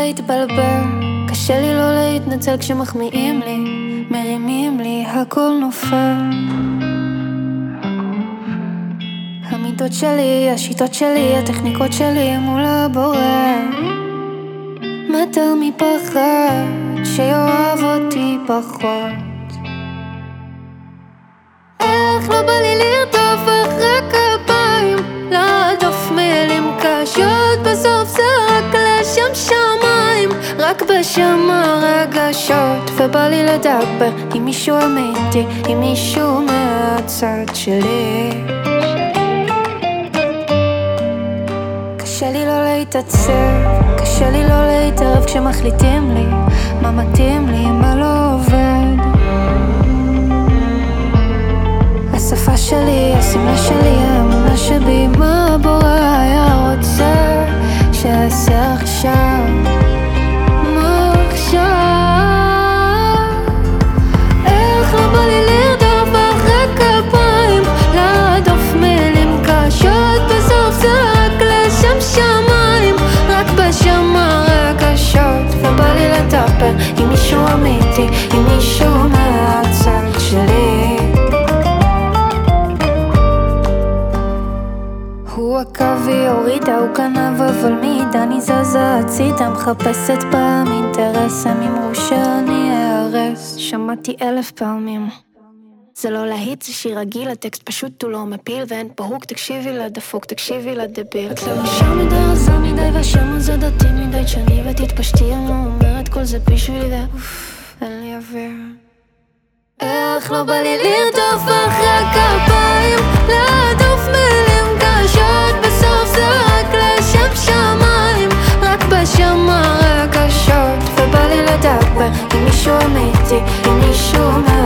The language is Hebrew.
להתבלבל, קשה לי לא להתנצל כשמחמיאים לי, מרימים לי, הכל נופל. המידות שלי, השיטות שלי, הטכניקות שלי מול הבורא. מטר מפחד שיאהב אותי פחות. איך לא בא רק בשם הרגשות, ובא לי לדבר עם מישהו אמיתי, עם מישהו מהצד שלי. קשה לי לא להתעצב, קשה לי לא להתערב כשמחליטים לי מה מתאים לי, מה לא עובד. השפה שלי, השמלה שלי, האמונה שבי, מה הבורא היה רוצה שאעשה עכשיו? עם מישהו אמיתי, עם מישהו מהצד שלי. הוא עקב והיא הורידה, הוא גנב אבל מידה אני זזה הצידה, מחפשת פעם אינטרס, הם אמרו שאני אהרס, שמעתי אלף פעמים. זה לא להיט, זה שיר רגיל, הטקסט פשוט הוא לא מפיל ואין פה הוק, תקשיבי לדפוק, תקשיבי לדביל. את לבושה מדי רזה מדי והשם הזה כל זה ואוף, אין לי אוויר. איך לא בא לי לרדוף אחרי כפיים, להדוף מילים קשות, בסוף זה רק לשם שמיים, רק בשם הרגשות, ובא לי לדבר עם מישהו אמיתי, עם מישהו מה...